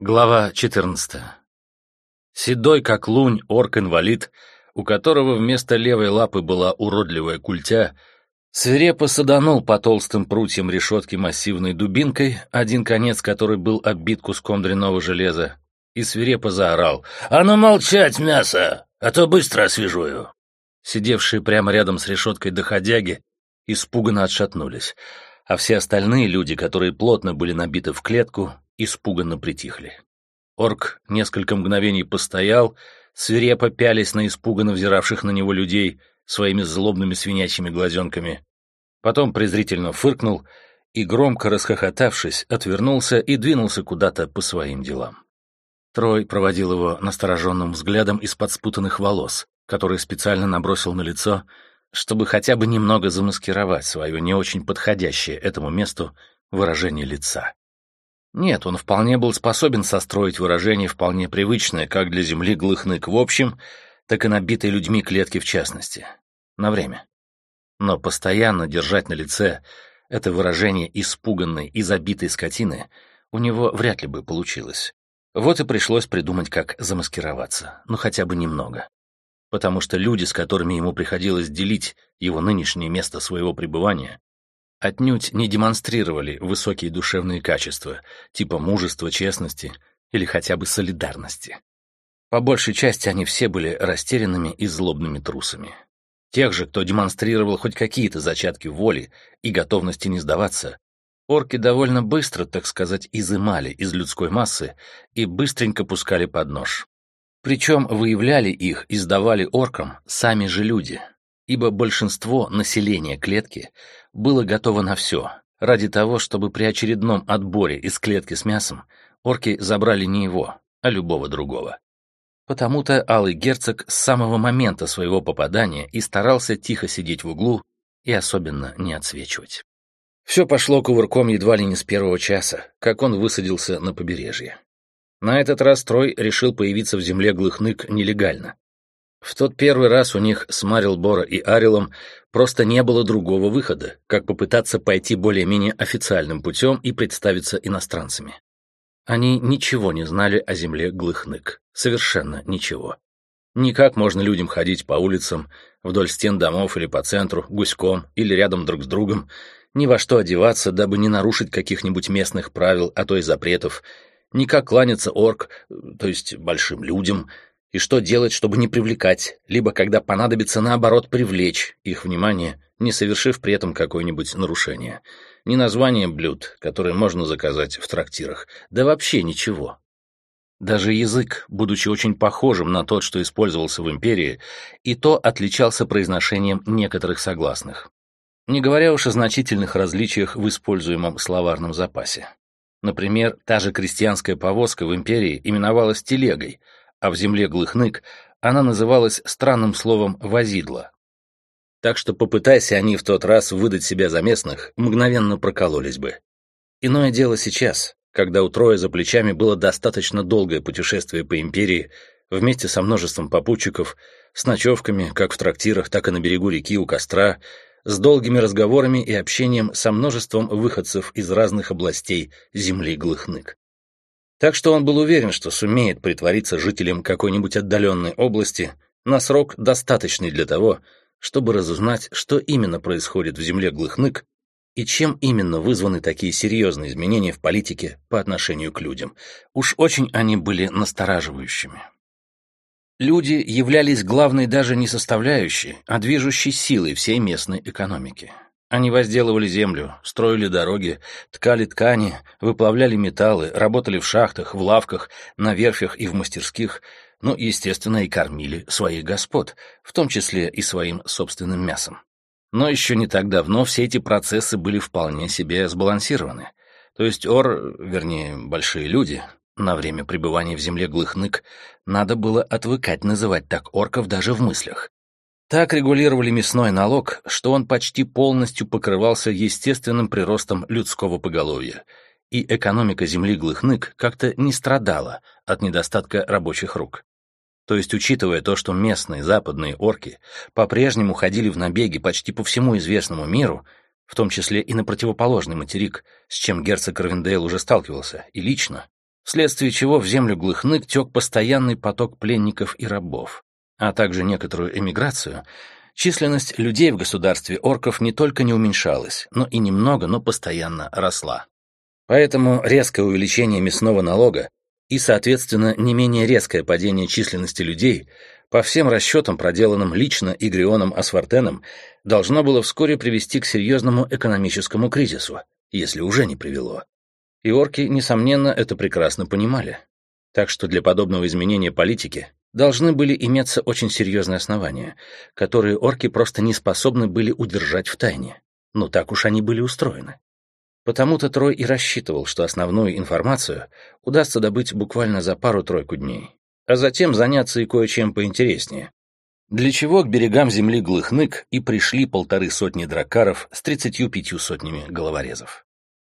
Глава 14. Седой, как лунь, орк-инвалид, у которого вместо левой лапы была уродливая культя, свирепо саданул по толстым прутьям решетки массивной дубинкой, один конец которой был оббит куском дряного железа, и свирепо заорал «А ну молчать, мясо, а то быстро освежую!» Сидевшие прямо рядом с решеткой доходяги испуганно отшатнулись, а все остальные люди, которые плотно были набиты в клетку, испуганно притихли. Орк несколько мгновений постоял, свирепо пялись на испуганно взиравших на него людей своими злобными свинячьими глазенками. Потом презрительно фыркнул и, громко расхохотавшись, отвернулся и двинулся куда-то по своим делам. Трой проводил его настороженным взглядом из-под спутанных волос, который специально набросил на лицо, чтобы хотя бы немного замаскировать свое не очень подходящее этому месту выражение лица. Нет, он вполне был способен состроить выражение вполне привычное как для земли глыхнык в общем, так и набитой людьми клетки в частности. На время. Но постоянно держать на лице это выражение испуганной и забитой скотины у него вряд ли бы получилось. Вот и пришлось придумать, как замаскироваться, ну хотя бы немного. Потому что люди, с которыми ему приходилось делить его нынешнее место своего пребывания, отнюдь не демонстрировали высокие душевные качества, типа мужества, честности или хотя бы солидарности. По большей части они все были растерянными и злобными трусами. Тех же, кто демонстрировал хоть какие-то зачатки воли и готовности не сдаваться, орки довольно быстро, так сказать, изымали из людской массы и быстренько пускали под нож. Причем выявляли их и сдавали оркам сами же люди, ибо большинство населения клетки было готово на все, ради того, чтобы при очередном отборе из клетки с мясом орки забрали не его, а любого другого. Потому-то Алый Герцог с самого момента своего попадания и старался тихо сидеть в углу и особенно не отсвечивать. Все пошло кувырком едва ли не с первого часа, как он высадился на побережье. На этот раз Трой решил появиться в земле Глыхнык нелегально, в тот первый раз у них с Марилбора и Арилом просто не было другого выхода, как попытаться пойти более-менее официальным путем и представиться иностранцами. Они ничего не знали о земле Глыхнык. Совершенно ничего. Никак можно людям ходить по улицам, вдоль стен домов или по центру, гуськом или рядом друг с другом, ни во что одеваться, дабы не нарушить каких-нибудь местных правил, а то и запретов, никак кланяться орк, то есть большим людям — и что делать, чтобы не привлекать, либо, когда понадобится, наоборот, привлечь их внимание, не совершив при этом какое-нибудь нарушение. Ни название блюд, которые можно заказать в трактирах, да вообще ничего. Даже язык, будучи очень похожим на тот, что использовался в империи, и то отличался произношением некоторых согласных. Не говоря уж о значительных различиях в используемом словарном запасе. Например, та же крестьянская повозка в империи именовалась телегой — а в земле Глыхнык она называлась странным словом «возидло». Так что попытайся они в тот раз выдать себя за местных, мгновенно прокололись бы. Иное дело сейчас, когда у Троя за плечами было достаточно долгое путешествие по империи, вместе со множеством попутчиков, с ночевками, как в трактирах, так и на берегу реки у костра, с долгими разговорами и общением со множеством выходцев из разных областей земли Глыхнык. Так что он был уверен, что сумеет притвориться жителем какой-нибудь отдаленной области на срок, достаточный для того, чтобы разузнать, что именно происходит в земле Глыхнык и чем именно вызваны такие серьезные изменения в политике по отношению к людям. Уж очень они были настораживающими. Люди являлись главной даже не составляющей, а движущей силой всей местной экономики. Они возделывали землю, строили дороги, ткали ткани, выплавляли металлы, работали в шахтах, в лавках, на верфях и в мастерских, ну, естественно, и кормили своих господ, в том числе и своим собственным мясом. Но еще не так давно все эти процессы были вполне себе сбалансированы. То есть ор, вернее, большие люди, на время пребывания в земле Глыхнык, надо было отвыкать называть так орков даже в мыслях. Так регулировали мясной налог, что он почти полностью покрывался естественным приростом людского поголовья, и экономика земли Глыхнык как-то не страдала от недостатка рабочих рук. То есть, учитывая то, что местные западные орки по-прежнему ходили в набеги почти по всему известному миру, в том числе и на противоположный материк, с чем герцог Равендейл уже сталкивался, и лично, вследствие чего в землю Глыхнык тек постоянный поток пленников и рабов, а также некоторую эмиграцию, численность людей в государстве орков не только не уменьшалась, но и немного, но постоянно росла. Поэтому резкое увеличение мясного налога и, соответственно, не менее резкое падение численности людей, по всем расчетам, проделанным лично Игрионом Асфартеном, должно было вскоре привести к серьезному экономическому кризису, если уже не привело. И орки, несомненно, это прекрасно понимали. Так что для подобного изменения политики должны были иметься очень серьезные основания, которые орки просто не способны были удержать в тайне. Но так уж они были устроены. Потому-то Трой и рассчитывал, что основную информацию удастся добыть буквально за пару-тройку дней, а затем заняться и кое-чем поинтереснее. Для чего к берегам земли Глыхнык и пришли полторы сотни дракаров с тридцатью пятью сотнями головорезов.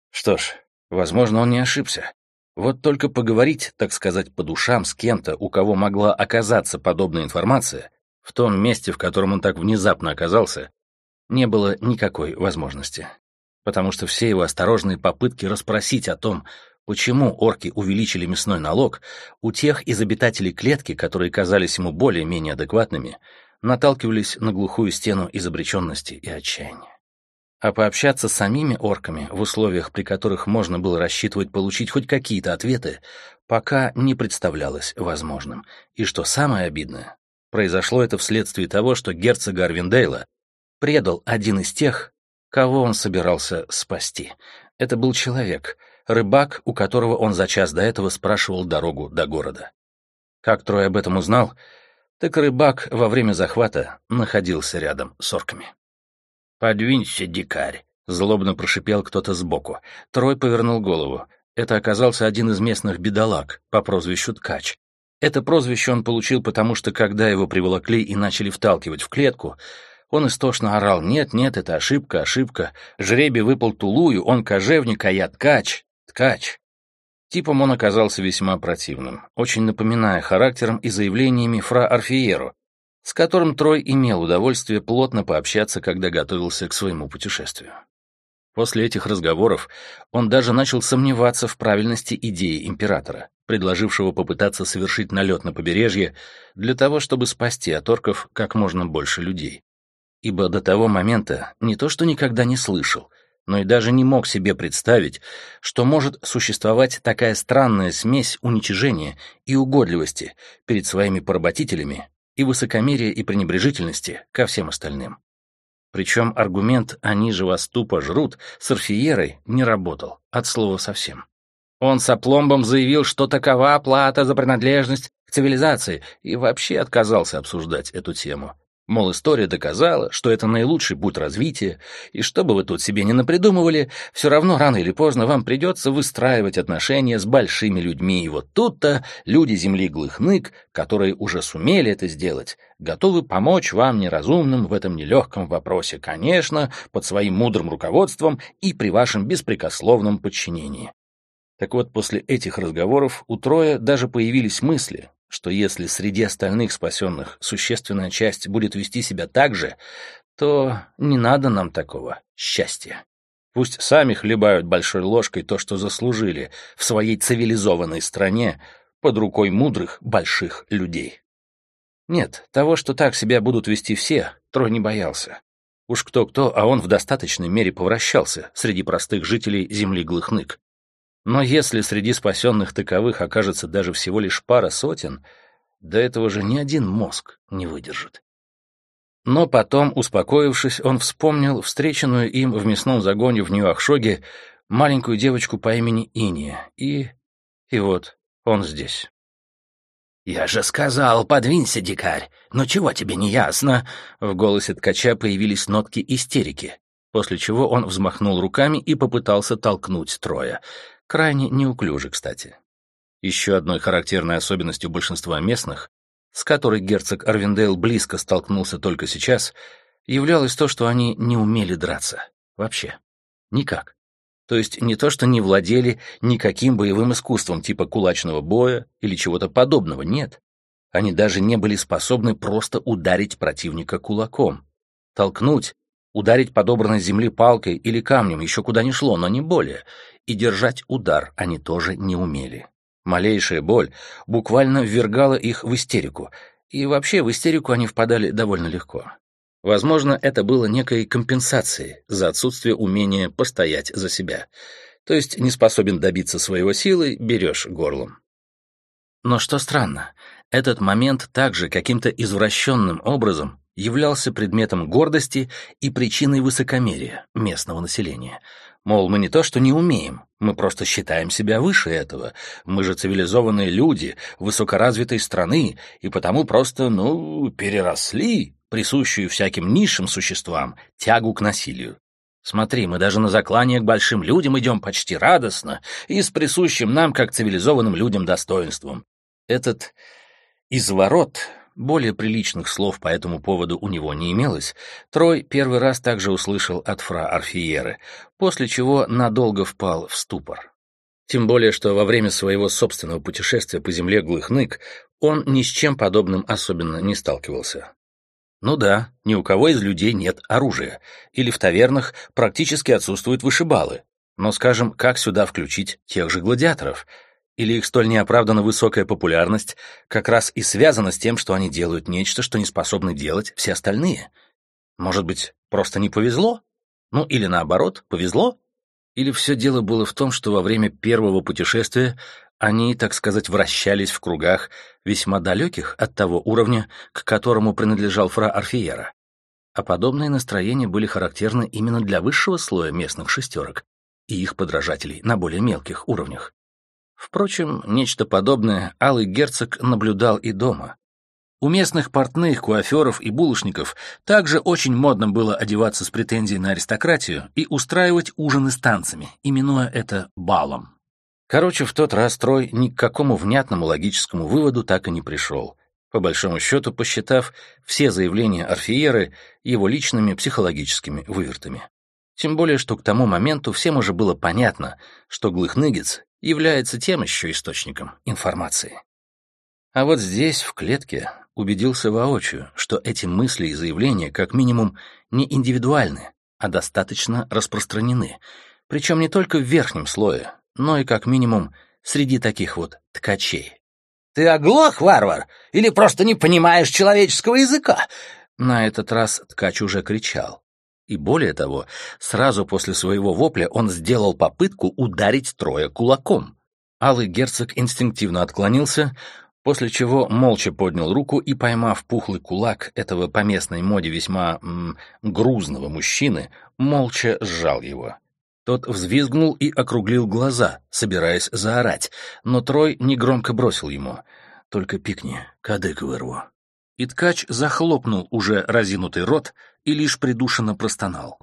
Что ж, возможно, он не ошибся. Вот только поговорить, так сказать, по душам с кем-то, у кого могла оказаться подобная информация, в том месте, в котором он так внезапно оказался, не было никакой возможности потому что все его осторожные попытки расспросить о том, почему орки увеличили мясной налог, у тех из обитателей клетки, которые казались ему более-менее адекватными, наталкивались на глухую стену изобреченности и отчаяния. А пообщаться с самими орками в условиях, при которых можно было рассчитывать получить хоть какие-то ответы, пока не представлялось возможным. И что самое обидное, произошло это вследствие того, что герцога Арвиндейла предал один из тех, кого он собирался спасти. Это был человек, рыбак, у которого он за час до этого спрашивал дорогу до города. Как Трой об этом узнал, так рыбак во время захвата находился рядом с орками. «Подвинься, дикарь!» — злобно прошипел кто-то сбоку. Трой повернул голову. Это оказался один из местных бедолаг по прозвищу Ткач. Это прозвище он получил потому, что когда его приволокли и начали вталкивать в клетку, он истошно орал «Нет, нет, это ошибка, ошибка. Жребий выпал Тулую, он кожевник, а я ткач, ткач». Типом он оказался весьма противным, очень напоминая характером и заявлениями фра Арфиеру, с которым Трой имел удовольствие плотно пообщаться, когда готовился к своему путешествию. После этих разговоров он даже начал сомневаться в правильности идеи императора, предложившего попытаться совершить налет на побережье для того, чтобы спасти от орков как можно больше людей ибо до того момента не то что никогда не слышал, но и даже не мог себе представить, что может существовать такая странная смесь уничижения и угодливости перед своими поработителями и высокомерия и пренебрежительности ко всем остальным. Причем аргумент «они же вас тупо жрут» с Орфиерой не работал, от слова совсем. Он с опломбом заявил, что такова плата за принадлежность к цивилизации, и вообще отказался обсуждать эту тему. Мол, история доказала, что это наилучший путь развития, и что бы вы тут себе не напридумывали, все равно рано или поздно вам придется выстраивать отношения с большими людьми, и вот тут-то люди Земли Глыхнык, которые уже сумели это сделать, готовы помочь вам неразумным в этом нелегком вопросе, конечно, под своим мудрым руководством и при вашем беспрекословном подчинении. Так вот, после этих разговоров у Троя даже появились мысли, что если среди остальных спасенных существенная часть будет вести себя так же, то не надо нам такого счастья. Пусть сами хлебают большой ложкой то, что заслужили в своей цивилизованной стране под рукой мудрых больших людей. Нет, того, что так себя будут вести все, Трой не боялся. Уж кто-кто, а он в достаточной мере повращался среди простых жителей земли Глыхнык. Но если среди спасенных таковых окажется даже всего лишь пара сотен, до этого же ни один мозг не выдержит. Но потом, успокоившись, он вспомнил встреченную им в мясном загоне в Нью-Ахшоге маленькую девочку по имени Иния, и... и вот он здесь. «Я же сказал, подвинься, дикарь! Ну чего тебе не ясно?» В голосе ткача появились нотки истерики, после чего он взмахнул руками и попытался толкнуть Троя. Крайне неуклюже, кстати. Еще одной характерной особенностью большинства местных, с которой герцог Арвиндейл близко столкнулся только сейчас, являлось то, что они не умели драться. Вообще. Никак. То есть не то, что не владели никаким боевым искусством типа кулачного боя или чего-то подобного, нет. Они даже не были способны просто ударить противника кулаком. Толкнуть, ударить подобранной земли палкой или камнем еще куда ни шло, но не более и держать удар они тоже не умели. Малейшая боль буквально ввергала их в истерику, и вообще в истерику они впадали довольно легко. Возможно, это было некой компенсацией за отсутствие умения постоять за себя. То есть не способен добиться своего силы, берешь горлом. Но что странно, этот момент также каким-то извращенным образом являлся предметом гордости и причиной высокомерия местного населения. Мол, мы не то что не умеем, мы просто считаем себя выше этого. Мы же цивилизованные люди, высокоразвитой страны, и потому просто, ну, переросли присущую всяким низшим существам тягу к насилию. Смотри, мы даже на заклание к большим людям идем почти радостно и с присущим нам, как цивилизованным людям, достоинством. Этот изворот более приличных слов по этому поводу у него не имелось, Трой первый раз также услышал от фра Арфиеры, после чего надолго впал в ступор. Тем более, что во время своего собственного путешествия по земле Глыхнык он ни с чем подобным особенно не сталкивался. Ну да, ни у кого из людей нет оружия, или в тавернах практически отсутствуют вышибалы. Но, скажем, как сюда включить тех же гладиаторов — или их столь неоправданно высокая популярность как раз и связана с тем, что они делают нечто, что не способны делать все остальные? Может быть, просто не повезло? Ну, или наоборот, повезло? Или все дело было в том, что во время первого путешествия они, так сказать, вращались в кругах, весьма далеких от того уровня, к которому принадлежал фра Арфиера? А подобные настроения были характерны именно для высшего слоя местных шестерок и их подражателей на более мелких уровнях. Впрочем, нечто подобное Алый Герцог наблюдал и дома. У местных портных, куаферов и булочников также очень модно было одеваться с претензией на аристократию и устраивать ужины с танцами, именуя это балом. Короче, в тот раз Трой ни к какому внятному логическому выводу так и не пришел, по большому счету посчитав все заявления Орфиеры его личными психологическими вывертами. Тем более, что к тому моменту всем уже было понятно, что Глыхныгец является тем еще источником информации. А вот здесь, в клетке, убедился воочию, что эти мысли и заявления как минимум не индивидуальны, а достаточно распространены, причем не только в верхнем слое, но и как минимум среди таких вот ткачей. «Ты оглох, варвар? Или просто не понимаешь человеческого языка?» На этот раз ткач уже кричал, и более того, сразу после своего вопля он сделал попытку ударить Троя кулаком. Алый герцог инстинктивно отклонился, после чего молча поднял руку и, поймав пухлый кулак этого по местной моде весьма м, грузного мужчины, молча сжал его. Тот взвизгнул и округлил глаза, собираясь заорать, но Трой негромко бросил ему. «Только пикни, кадык вырву». И ткач захлопнул уже разинутый рот, и лишь придушенно простонал.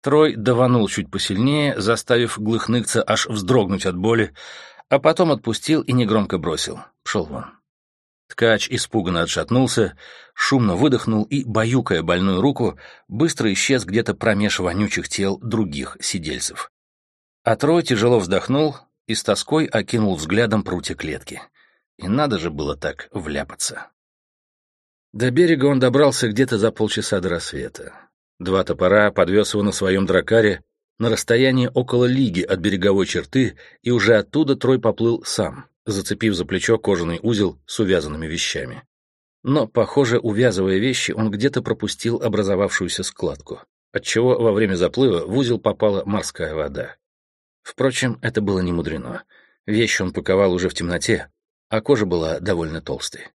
Трой даванул чуть посильнее, заставив глыхныкца аж вздрогнуть от боли, а потом отпустил и негромко бросил. Пшел вон. Ткач испуганно отшатнулся, шумно выдохнул и, баюкая больную руку, быстро исчез где-то промеж вонючих тел других сидельцев. А Трой тяжело вздохнул и с тоской окинул взглядом прутья клетки. И надо же было так вляпаться. До берега он добрался где-то за полчаса до рассвета. Два топора подвез его на своем дракаре на расстоянии около лиги от береговой черты, и уже оттуда Трой поплыл сам, зацепив за плечо кожаный узел с увязанными вещами. Но, похоже, увязывая вещи, он где-то пропустил образовавшуюся складку, отчего во время заплыва в узел попала морская вода. Впрочем, это было не мудрено. Вещи он паковал уже в темноте, а кожа была довольно толстой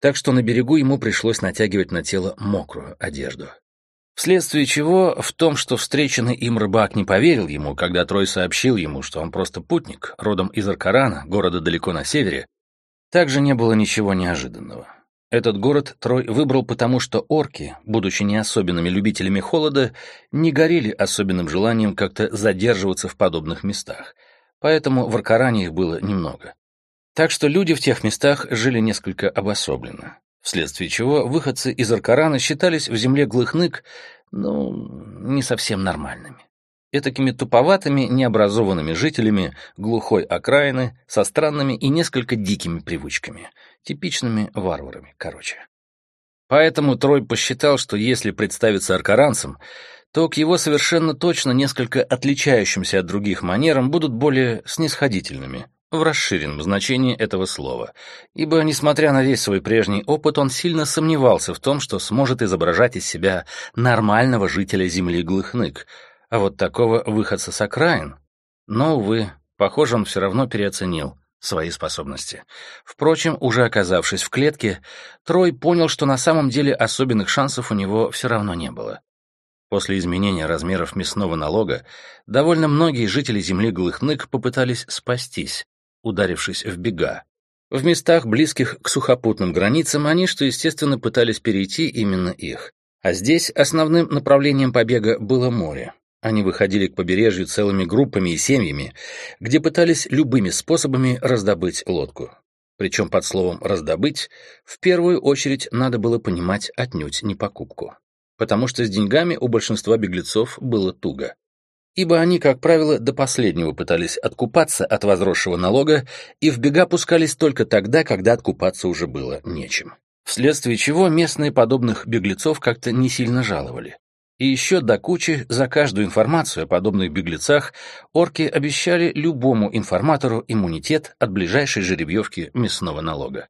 так что на берегу ему пришлось натягивать на тело мокрую одежду. Вследствие чего в том, что встреченный им рыбак не поверил ему, когда Трой сообщил ему, что он просто путник, родом из Аркарана, города далеко на севере, также не было ничего неожиданного. Этот город Трой выбрал потому, что орки, будучи не особенными любителями холода, не горели особенным желанием как-то задерживаться в подобных местах, поэтому в Аркаране их было немного. Так что люди в тех местах жили несколько обособленно, вследствие чего выходцы из Аркарана считались в земле Глыхнык, ну, не совсем нормальными. Этакими туповатыми, необразованными жителями глухой окраины со странными и несколько дикими привычками, типичными варварами, короче. Поэтому Трой посчитал, что если представиться аркаранцем, то к его совершенно точно несколько отличающимся от других манерам будут более снисходительными, в расширенном значении этого слова, ибо, несмотря на весь свой прежний опыт, он сильно сомневался в том, что сможет изображать из себя нормального жителя земли Глыхнык, а вот такого выходца с окраин. Но, увы, похоже, он все равно переоценил свои способности. Впрочем, уже оказавшись в клетке, Трой понял, что на самом деле особенных шансов у него все равно не было. После изменения размеров мясного налога довольно многие жители земли Глыхнык попытались спастись, ударившись в бега. В местах, близких к сухопутным границам, они, что естественно, пытались перейти именно их. А здесь основным направлением побега было море. Они выходили к побережью целыми группами и семьями, где пытались любыми способами раздобыть лодку. Причем под словом «раздобыть» в первую очередь надо было понимать отнюдь не покупку. Потому что с деньгами у большинства беглецов было туго ибо они, как правило, до последнего пытались откупаться от возросшего налога и в бега пускались только тогда, когда откупаться уже было нечем. Вследствие чего местные подобных беглецов как-то не сильно жаловали. И еще до кучи за каждую информацию о подобных беглецах орки обещали любому информатору иммунитет от ближайшей жеребьевки мясного налога.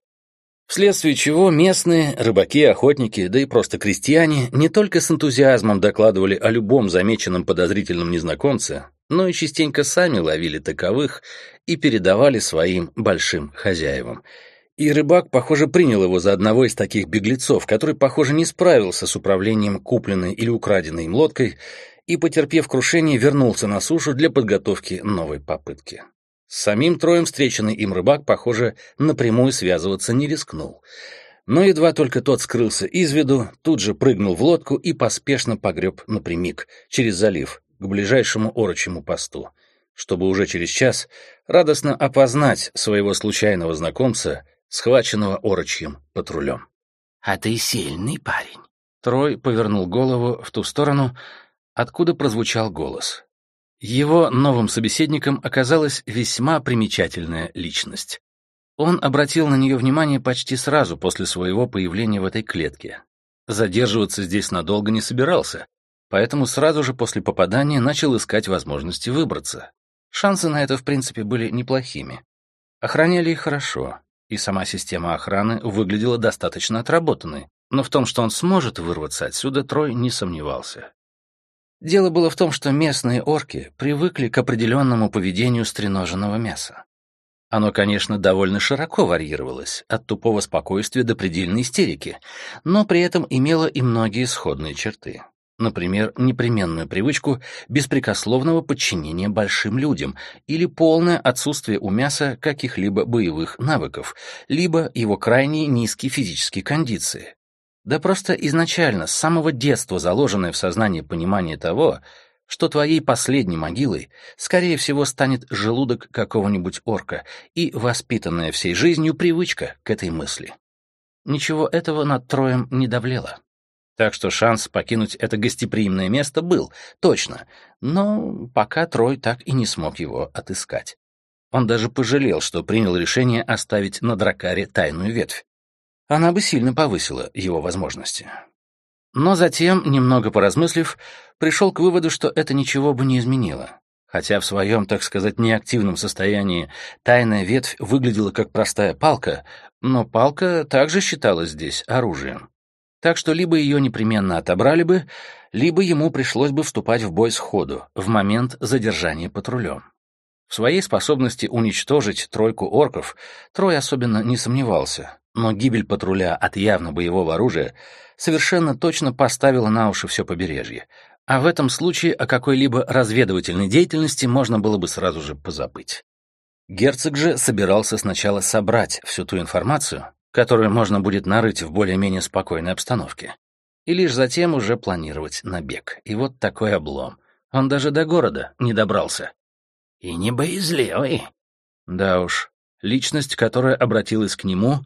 Вследствие чего местные, рыбаки, охотники, да и просто крестьяне не только с энтузиазмом докладывали о любом замеченном подозрительном незнакомце, но и частенько сами ловили таковых и передавали своим большим хозяевам. И рыбак, похоже, принял его за одного из таких беглецов, который, похоже, не справился с управлением купленной или украденной им лодкой и, потерпев крушение, вернулся на сушу для подготовки новой попытки. С самим троем встреченный им рыбак, похоже, напрямую связываться не рискнул. Но едва только тот скрылся из виду, тут же прыгнул в лодку и поспешно погреб напрямик, через залив, к ближайшему орочему посту, чтобы уже через час радостно опознать своего случайного знакомца, схваченного орочьим патрулем. «А ты сильный парень». Трой повернул голову в ту сторону, откуда прозвучал голос. Его новым собеседником оказалась весьма примечательная личность. Он обратил на нее внимание почти сразу после своего появления в этой клетке. Задерживаться здесь надолго не собирался, поэтому сразу же после попадания начал искать возможности выбраться. Шансы на это, в принципе, были неплохими. Охраняли их хорошо, и сама система охраны выглядела достаточно отработанной, но в том, что он сможет вырваться отсюда, Трой не сомневался. Дело было в том, что местные орки привыкли к определенному поведению стреноженного мяса. Оно, конечно, довольно широко варьировалось, от тупого спокойствия до предельной истерики, но при этом имело и многие сходные черты. Например, непременную привычку беспрекословного подчинения большим людям или полное отсутствие у мяса каких-либо боевых навыков, либо его крайне низкие физические кондиции, да просто изначально, с самого детства заложенное в сознании понимание того, что твоей последней могилой, скорее всего, станет желудок какого-нибудь орка и воспитанная всей жизнью привычка к этой мысли. Ничего этого над Троем не давлело. Так что шанс покинуть это гостеприимное место был, точно, но пока Трой так и не смог его отыскать. Он даже пожалел, что принял решение оставить на Дракаре тайную ветвь она бы сильно повысила его возможности. Но затем, немного поразмыслив, пришел к выводу, что это ничего бы не изменило. Хотя в своем, так сказать, неактивном состоянии тайная ветвь выглядела как простая палка, но палка также считалась здесь оружием. Так что либо ее непременно отобрали бы, либо ему пришлось бы вступать в бой сходу, в момент задержания патрулем. В своей способности уничтожить тройку орков Трой особенно не сомневался, но гибель патруля от явно боевого оружия совершенно точно поставила на уши все побережье, а в этом случае о какой-либо разведывательной деятельности можно было бы сразу же позабыть. Герцог же собирался сначала собрать всю ту информацию, которую можно будет нарыть в более-менее спокойной обстановке, и лишь затем уже планировать набег. И вот такой облом. Он даже до города не добрался. И не боязливый. Да уж, личность, которая обратилась к нему,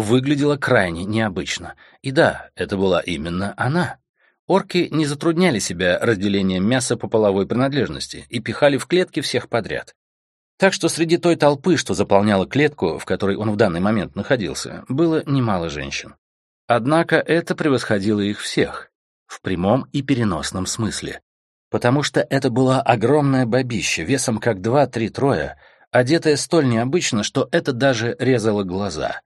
выглядела крайне необычно. И да, это была именно она. Орки не затрудняли себя разделением мяса по половой принадлежности и пихали в клетки всех подряд. Так что среди той толпы, что заполняла клетку, в которой он в данный момент находился, было немало женщин. Однако это превосходило их всех, в прямом и переносном смысле. Потому что это была огромная бабища, весом как два-три троя, одетая столь необычно, что это даже резало глаза.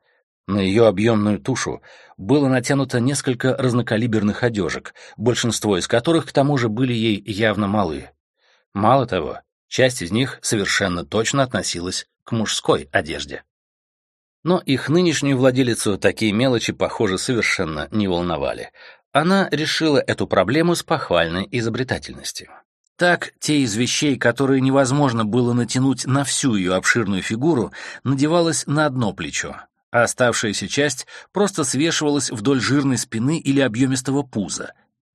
На ее объемную тушу было натянуто несколько разнокалиберных одежек, большинство из которых, к тому же, были ей явно малы. Мало того, часть из них совершенно точно относилась к мужской одежде. Но их нынешнюю владелицу такие мелочи, похоже, совершенно не волновали. Она решила эту проблему с похвальной изобретательностью. Так, те из вещей, которые невозможно было натянуть на всю ее обширную фигуру, надевалось на одно плечо, а оставшаяся часть просто свешивалась вдоль жирной спины или объемистого пуза.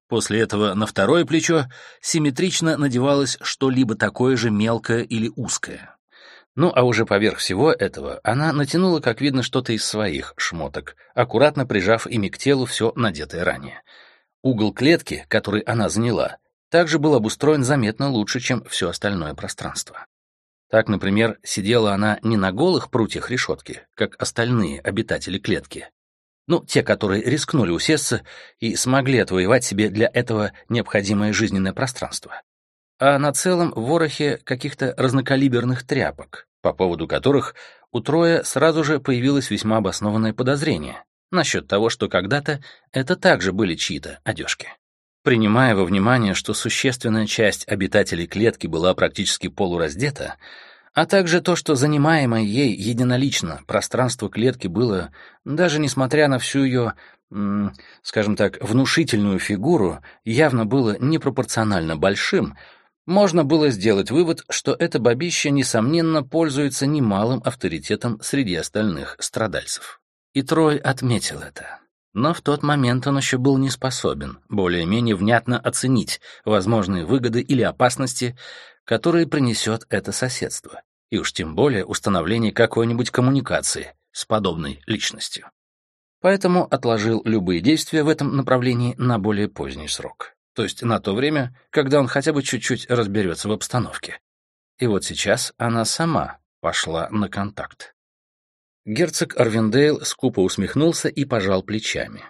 После этого на второе плечо симметрично надевалось что-либо такое же мелкое или узкое. Ну, а уже поверх всего этого она натянула, как видно, что-то из своих шмоток, аккуратно прижав ими к телу все надетое ранее. Угол клетки, который она заняла, также был обустроен заметно лучше, чем все остальное пространство. Так, например, сидела она не на голых прутьях решетки, как остальные обитатели клетки. Ну, те, которые рискнули усесться и смогли отвоевать себе для этого необходимое жизненное пространство а на целом ворохе каких-то разнокалиберных тряпок, по поводу которых у Троя сразу же появилось весьма обоснованное подозрение насчет того, что когда-то это также были чьи-то одежки. Принимая во внимание, что существенная часть обитателей клетки была практически полураздета, а также то, что занимаемое ей единолично пространство клетки было, даже несмотря на всю ее, скажем так, внушительную фигуру, явно было непропорционально большим, можно было сделать вывод, что это бабище, несомненно, пользуется немалым авторитетом среди остальных страдальцев. И Трой отметил это. Но в тот момент он еще был не способен более-менее внятно оценить возможные выгоды или опасности, которые принесет это соседство, и уж тем более установление какой-нибудь коммуникации с подобной личностью. Поэтому отложил любые действия в этом направлении на более поздний срок то есть на то время, когда он хотя бы чуть-чуть разберется в обстановке. И вот сейчас она сама пошла на контакт. Герцог Арвиндейл скупо усмехнулся и пожал плечами.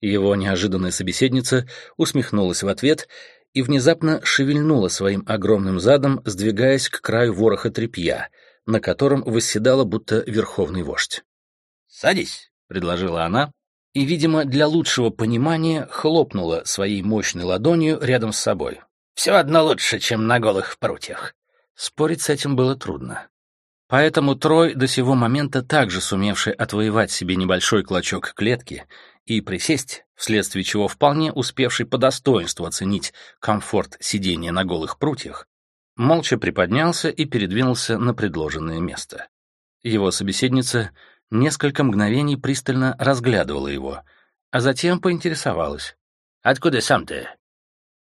Его неожиданная собеседница усмехнулась в ответ и внезапно шевельнула своим огромным задом, сдвигаясь к краю вороха тряпья, на котором восседала будто верховный вождь. «Садись», — предложила она, и, видимо, для лучшего понимания хлопнула своей мощной ладонью рядом с собой. «Все одно лучше, чем на голых прутьях». Спорить с этим было трудно. Поэтому Трой, до сего момента также сумевший отвоевать себе небольшой клочок клетки и присесть, вследствие чего вполне успевший по достоинству оценить комфорт сидения на голых прутьях, молча приподнялся и передвинулся на предложенное место. Его собеседница несколько мгновений пристально разглядывала его, а затем поинтересовалась. «Откуда сам ты?»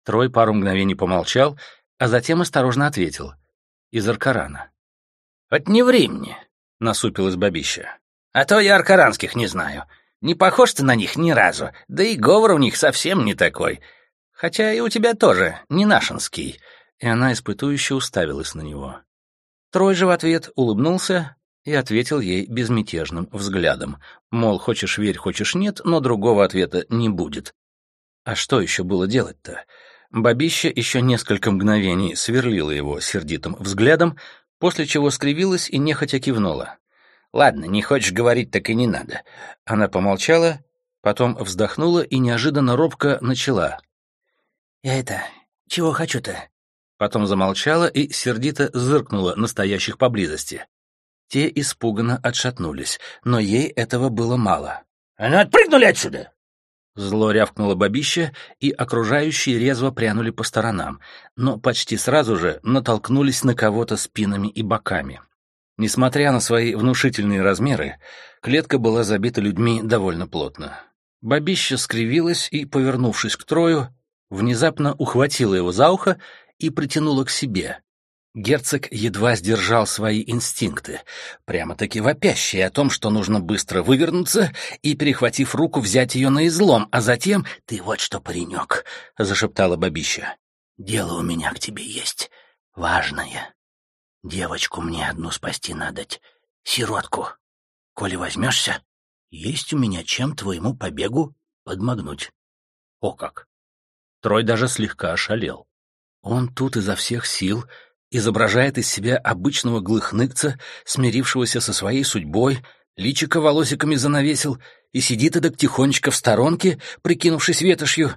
Трой пару мгновений помолчал, а затем осторожно ответил. «Из Аркарана». «Вот не ври мне», — насупилась бабища. «А то я аркаранских не знаю. Не похож ты на них ни разу, да и говор у них совсем не такой. Хотя и у тебя тоже не нашинский». И она испытующе уставилась на него. Трой же в ответ улыбнулся, и ответил ей безмятежным взглядом. Мол, хочешь верь, хочешь нет, но другого ответа не будет. А что еще было делать-то? Бабища еще несколько мгновений сверлила его сердитым взглядом, после чего скривилась и нехотя кивнула. «Ладно, не хочешь говорить, так и не надо». Она помолчала, потом вздохнула и неожиданно робко начала. «Я это... чего хочу-то?» Потом замолчала и сердито зыркнула настоящих поблизости. Те испуганно отшатнулись, но ей этого было мало. «А ну, отпрыгнули отсюда!» Зло рявкнуло бабище, и окружающие резво прянули по сторонам, но почти сразу же натолкнулись на кого-то спинами и боками. Несмотря на свои внушительные размеры, клетка была забита людьми довольно плотно. Бабища скривилась и, повернувшись к Трою, внезапно ухватила его за ухо и притянула к себе, Герцог едва сдержал свои инстинкты, прямо-таки вопящие о том, что нужно быстро вывернуться и, перехватив руку, взять ее на излом, а затем «Ты вот что, паренек», — зашептала бабища. «Дело у меня к тебе есть, важное. Девочку мне одну спасти надоть, сиротку. Коли возьмешься, есть у меня чем твоему побегу подмогнуть». О как! Трой даже слегка ошалел. Он тут изо всех сил изображает из себя обычного глыхныкца, смирившегося со своей судьбой, личико волосиками занавесил и сидит эдак тихонечко в сторонке, прикинувшись ветошью,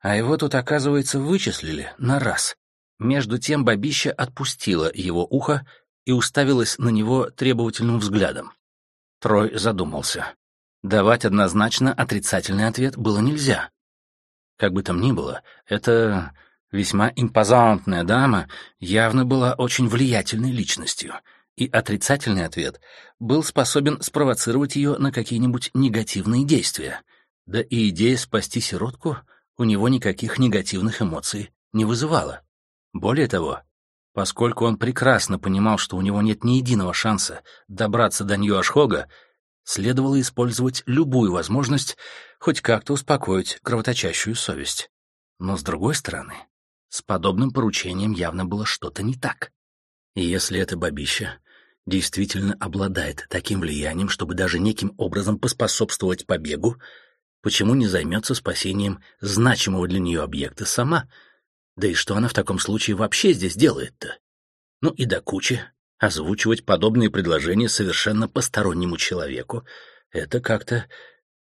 а его тут, оказывается, вычислили на раз. Между тем бабища отпустила его ухо и уставилась на него требовательным взглядом. Трой задумался. Давать однозначно отрицательный ответ было нельзя. Как бы там ни было, эта весьма импозантная дама явно была очень влиятельной личностью, и отрицательный ответ был способен спровоцировать ее на какие-нибудь негативные действия. Да и идея спасти сиротку у него никаких негативных эмоций не вызывала. Более того, поскольку он прекрасно понимал, что у него нет ни единого шанса добраться до Нью-Ашхога, следовало использовать любую возможность хоть как-то успокоить кровоточащую совесть. Но, с другой стороны, с подобным поручением явно было что-то не так. И если это бабища действительно обладает таким влиянием, чтобы даже неким образом поспособствовать побегу, почему не займется спасением значимого для нее объекта сама? Да и что она в таком случае вообще здесь делает-то? Ну и до кучи озвучивать подобные предложения совершенно постороннему человеку — это как-то...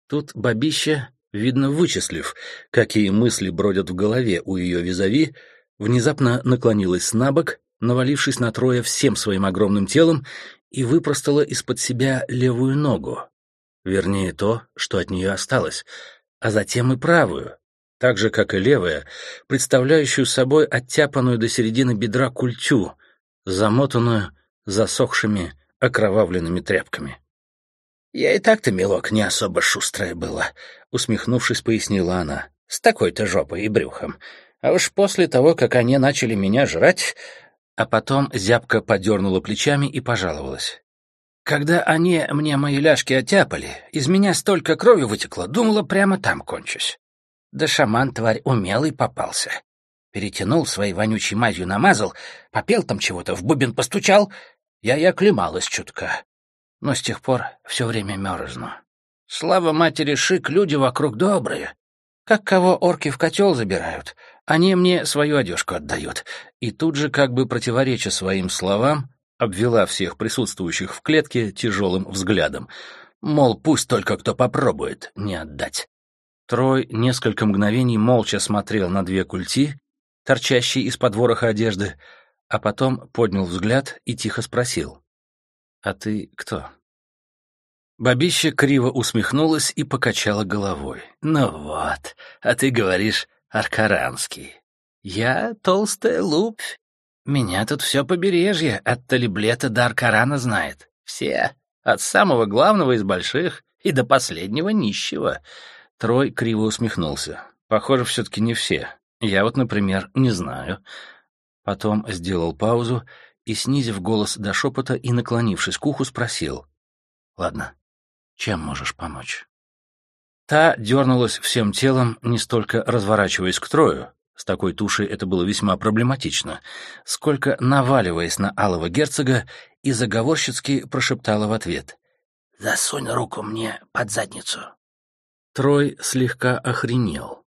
Тут бабища, видно вычислив, какие мысли бродят в голове у ее визави, внезапно наклонилась на бок, навалившись на Троя всем своим огромным телом, и выпростала из-под себя левую ногу. Вернее, то, что от нее осталось, а затем и правую, так же, как и левая, представляющую собой оттяпанную до середины бедра культю, замотанную засохшими окровавленными тряпками. «Я и так-то, милок, не особо шустрая была», — усмехнувшись, пояснила она. «С такой-то жопой и брюхом. А уж после того, как они начали меня жрать...» А потом зябко подернула плечами и пожаловалась. «Когда они мне мои ляжки оттяпали, из меня столько крови вытекло, думала, прямо там кончусь. Да шаман, тварь, умелый попался. Перетянул своей вонючей мазью намазал, попел там чего-то, в бубен постучал, я и оклемалась чутка. Но с тех пор все время мерзну. Слава матери Шик, люди вокруг добрые. Как кого орки в котел забирают, они мне свою одежку отдают. И тут же, как бы противореча своим словам, обвела всех присутствующих в клетке тяжелым взглядом. Мол, пусть только кто попробует не отдать. Трой несколько мгновений молча смотрел на две культи, торчащие из-под вороха одежды, а потом поднял взгляд и тихо спросил. «А ты кто?» Бабища криво усмехнулась и покачала головой. «Ну вот, а ты говоришь аркаранский. Я толстая лупь. Меня тут все побережье от Талиблета до Аркарана знает. Все, от самого главного из больших и до последнего нищего». Трой криво усмехнулся. «Похоже, все-таки не все. Я вот, например, не знаю. Потом сделал паузу и, снизив голос до шепота и наклонившись к уху, спросил. «Ладно, чем можешь помочь?» Та дернулась всем телом, не столько разворачиваясь к Трою, с такой тушей это было весьма проблематично, сколько наваливаясь на алого герцога и заговорщицки прошептала в ответ. «Засунь руку мне под задницу». Трой слегка охренел.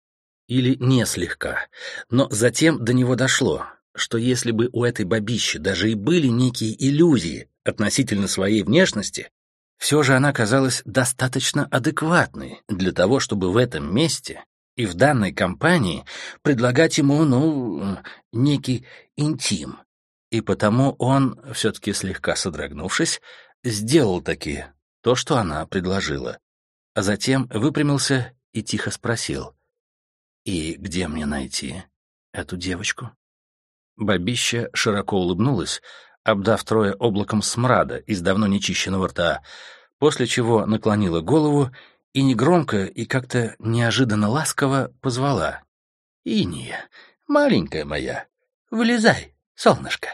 Или не слегка, но затем до него дошло что если бы у этой бабищи даже и были некие иллюзии относительно своей внешности, все же она казалась достаточно адекватной для того, чтобы в этом месте и в данной компании предлагать ему, ну, некий интим. И потому он, все-таки слегка содрогнувшись, сделал таки то, что она предложила. А затем выпрямился и тихо спросил. «И где мне найти эту девочку?» Бабища широко улыбнулась, обдав трое облаком смрада из давно нечищенного рта, после чего наклонила голову и негромко и как-то неожиданно ласково позвала. «Иния, маленькая моя, вылезай, солнышко».